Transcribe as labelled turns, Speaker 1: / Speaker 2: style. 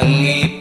Speaker 1: 等你。